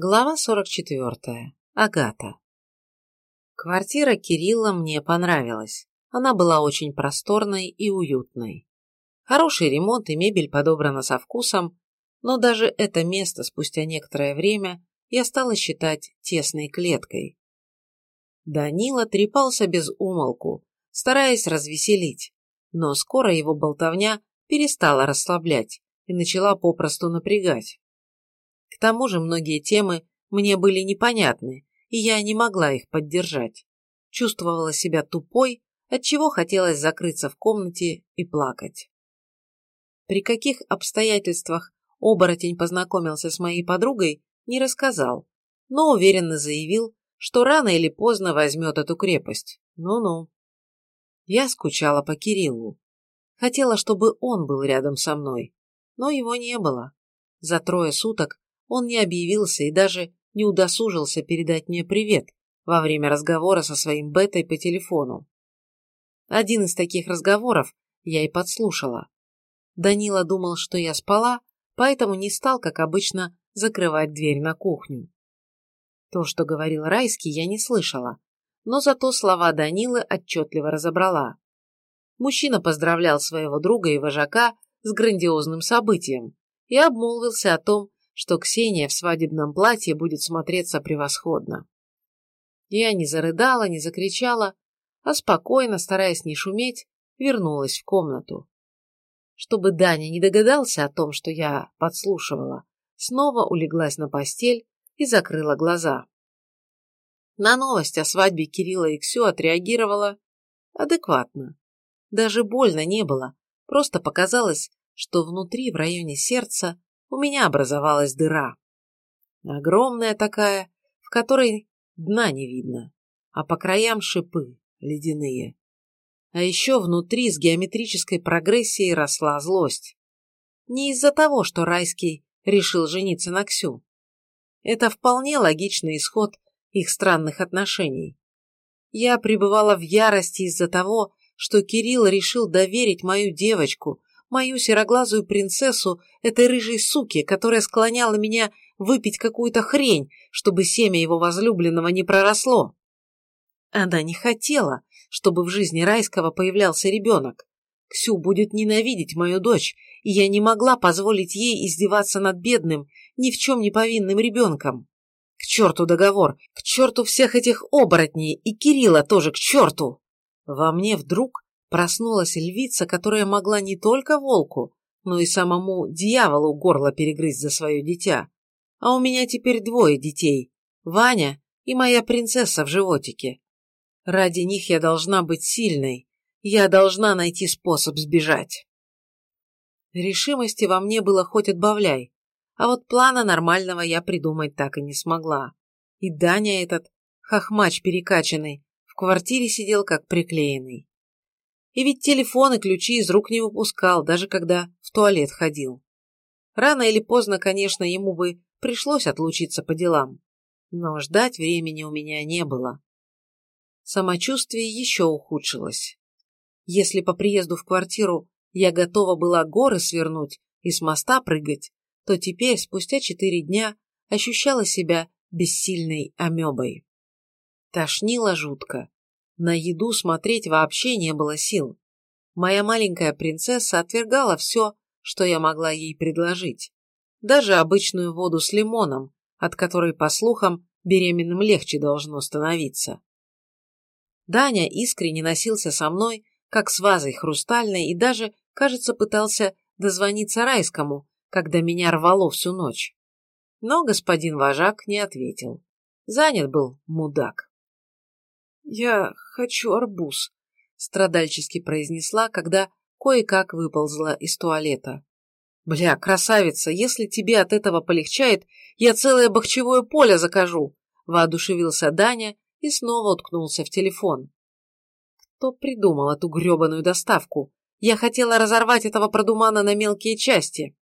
Глава 44. Агата. Квартира Кирилла мне понравилась. Она была очень просторной и уютной. Хороший ремонт и мебель подобрана со вкусом, но даже это место спустя некоторое время я стала считать тесной клеткой. Данила трепался без умолку, стараясь развеселить, но скоро его болтовня перестала расслаблять и начала попросту напрягать. Тому же многие темы мне были непонятны, и я не могла их поддержать. Чувствовала себя тупой, отчего хотелось закрыться в комнате и плакать. При каких обстоятельствах оборотень познакомился с моей подругой, не рассказал, но уверенно заявил, что рано или поздно возьмет эту крепость. Ну-ну. Я скучала по Кириллу. Хотела, чтобы он был рядом со мной, но его не было. За трое суток он не объявился и даже не удосужился передать мне привет во время разговора со своим бетой по телефону. Один из таких разговоров я и подслушала. Данила думал, что я спала, поэтому не стал, как обычно, закрывать дверь на кухню. То, что говорил Райский, я не слышала, но зато слова Данилы отчетливо разобрала. Мужчина поздравлял своего друга и вожака с грандиозным событием и обмолвился о том, что Ксения в свадебном платье будет смотреться превосходно. Я не зарыдала, не закричала, а спокойно, стараясь не шуметь, вернулась в комнату. Чтобы Даня не догадался о том, что я подслушивала, снова улеглась на постель и закрыла глаза. На новость о свадьбе Кирилла и Ксю отреагировала адекватно. Даже больно не было, просто показалось, что внутри, в районе сердца, у меня образовалась дыра. Огромная такая, в которой дна не видно, а по краям шипы ледяные. А еще внутри с геометрической прогрессией росла злость. Не из-за того, что Райский решил жениться на Ксю. Это вполне логичный исход их странных отношений. Я пребывала в ярости из-за того, что Кирилл решил доверить мою девочку, мою сероглазую принцессу этой рыжей суки, которая склоняла меня выпить какую-то хрень, чтобы семя его возлюбленного не проросло. Она не хотела, чтобы в жизни Райского появлялся ребенок. Ксю будет ненавидеть мою дочь, и я не могла позволить ей издеваться над бедным, ни в чем не повинным ребенком. К черту договор, к черту всех этих оборотней, и Кирилла тоже к черту! Во мне вдруг Проснулась львица, которая могла не только волку, но и самому дьяволу горло перегрызть за свое дитя. А у меня теперь двое детей – Ваня и моя принцесса в животике. Ради них я должна быть сильной, я должна найти способ сбежать. Решимости во мне было хоть отбавляй, а вот плана нормального я придумать так и не смогла. И Даня этот, хохмач перекачанный, в квартире сидел как приклеенный. И ведь телефон и ключи из рук не выпускал, даже когда в туалет ходил. Рано или поздно, конечно, ему бы пришлось отлучиться по делам. Но ждать времени у меня не было. Самочувствие еще ухудшилось. Если по приезду в квартиру я готова была горы свернуть и с моста прыгать, то теперь, спустя четыре дня, ощущала себя бессильной амебой. Тошнило жутко. На еду смотреть вообще не было сил. Моя маленькая принцесса отвергала все, что я могла ей предложить. Даже обычную воду с лимоном, от которой, по слухам, беременным легче должно становиться. Даня искренне носился со мной, как с вазой хрустальной, и даже, кажется, пытался дозвониться райскому, когда меня рвало всю ночь. Но господин вожак не ответил. Занят был мудак. «Я хочу арбуз», — страдальчески произнесла, когда кое-как выползла из туалета. «Бля, красавица, если тебе от этого полегчает, я целое бахчевое поле закажу», — воодушевился Даня и снова уткнулся в телефон. Кто придумал эту гребаную доставку? Я хотела разорвать этого продумана на мелкие части.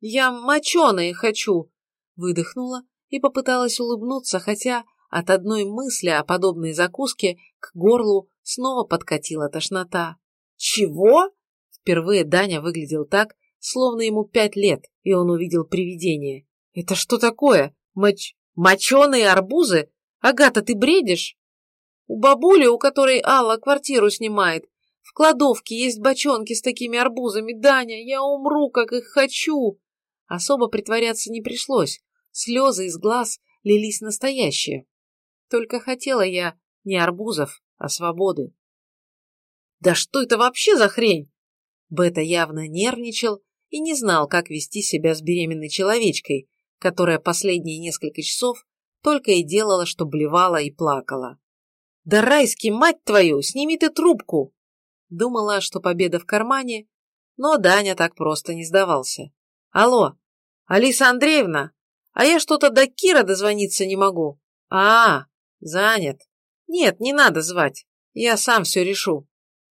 «Я моченые хочу», — выдохнула и попыталась улыбнуться, хотя от одной мысли о подобной закуске к горлу снова подкатила тошнота. «Чего?» Впервые Даня выглядел так, словно ему пять лет, и он увидел привидение. «Это что такое? Моч... Моченые арбузы? Агата, ты бредишь? У бабули, у которой Алла квартиру снимает, в кладовке есть бочонки с такими арбузами. Даня, я умру, как их хочу. Особо притворяться не пришлось. Слезы из глаз лились настоящие. Только хотела я не арбузов, а свободы. Да что это вообще за хрень? Бета явно нервничал и не знал, как вести себя с беременной человечкой, которая последние несколько часов только и делала, что блевала и плакала. «Да, Райский, мать твою, сними ты трубку!» Думала, что победа в кармане, но Даня так просто не сдавался. «Алло, Алиса Андреевна, а я что-то до Кира дозвониться не могу. А, занят. Нет, не надо звать, я сам все решу.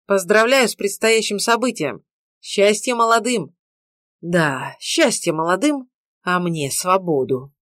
Поздравляю с предстоящим событием. Счастье молодым!» «Да, счастье молодым, а мне свободу!»